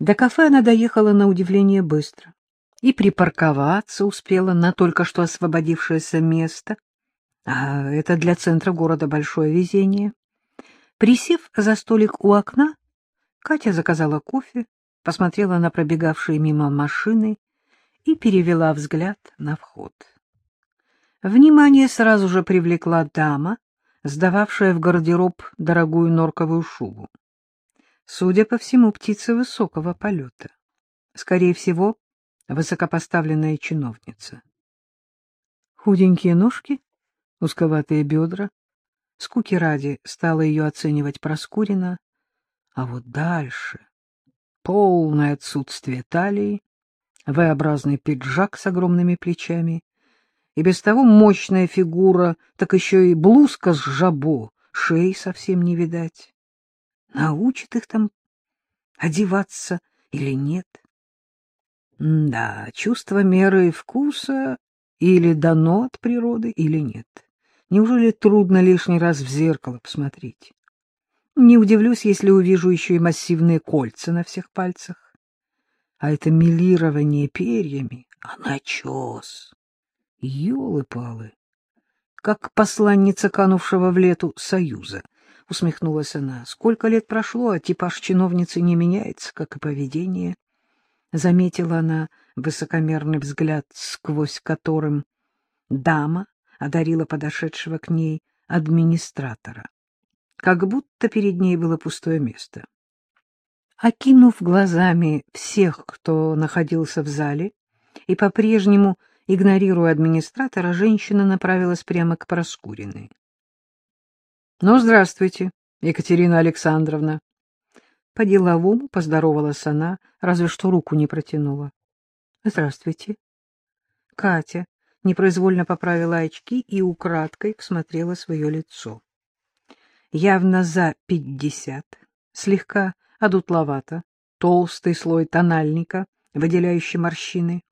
До кафе она доехала на удивление быстро и припарковаться успела на только что освободившееся место, а это для центра города большое везение. Присев за столик у окна, Катя заказала кофе, посмотрела на пробегавшие мимо машины и перевела взгляд на вход. Внимание сразу же привлекла дама, сдававшая в гардероб дорогую норковую шубу. Судя по всему, птица высокого полета. Скорее всего, высокопоставленная чиновница. Худенькие ножки, узковатые бедра. Скуки ради стала ее оценивать Проскурина. А вот дальше полное отсутствие талии, V-образный пиджак с огромными плечами, и без того мощная фигура, так еще и блузка с жабо, шеи совсем не видать. Научит их там одеваться или нет? Да, чувство меры и вкуса или дано от природы, или нет. Неужели трудно лишний раз в зеркало посмотреть? Не удивлюсь, если увижу еще и массивные кольца на всех пальцах. А это милирование перьями, а начес. Ёлы-палы! Как посланница канувшего в лету Союза, усмехнулась она. Сколько лет прошло, а типаж чиновницы не меняется, как и поведение. Заметила она высокомерный взгляд, сквозь которым дама одарила подошедшего к ней администратора. Как будто перед ней было пустое место. Окинув глазами всех, кто находился в зале, и по-прежнему Игнорируя администратора, женщина направилась прямо к Проскуриной. — Ну, здравствуйте, Екатерина Александровна. По-деловому поздоровалась она, разве что руку не протянула. — Здравствуйте. Катя непроизвольно поправила очки и украдкой всмотрела свое лицо. Явно за пятьдесят, слегка одутловато, толстый слой тональника, выделяющий морщины,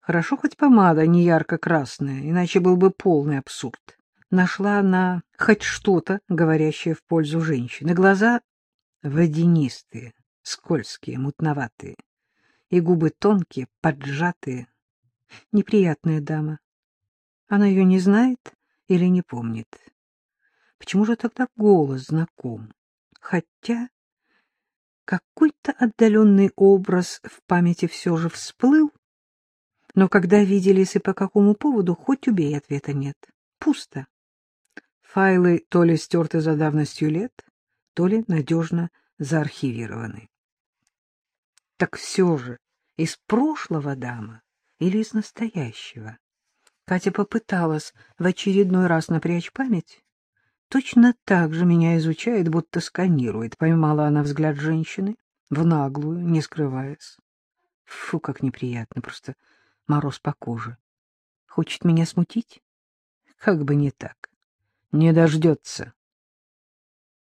Хорошо хоть помада не ярко-красная, иначе был бы полный абсурд. Нашла она хоть что-то, говорящее в пользу женщины. Глаза водянистые, скользкие, мутноватые, и губы тонкие, поджатые. Неприятная дама. Она ее не знает или не помнит? Почему же тогда голос знаком? Хотя какой-то отдаленный образ в памяти все же всплыл, но когда виделись и по какому поводу, хоть убей, ответа нет. Пусто. Файлы то ли стерты за давностью лет, то ли надежно заархивированы. Так все же из прошлого дама или из настоящего? Катя попыталась в очередной раз напрячь память. Точно так же меня изучает, будто сканирует, поймала она взгляд женщины, в наглую, не скрываясь. Фу, как неприятно, просто мороз по коже. Хочет меня смутить? Как бы не так. Не дождется.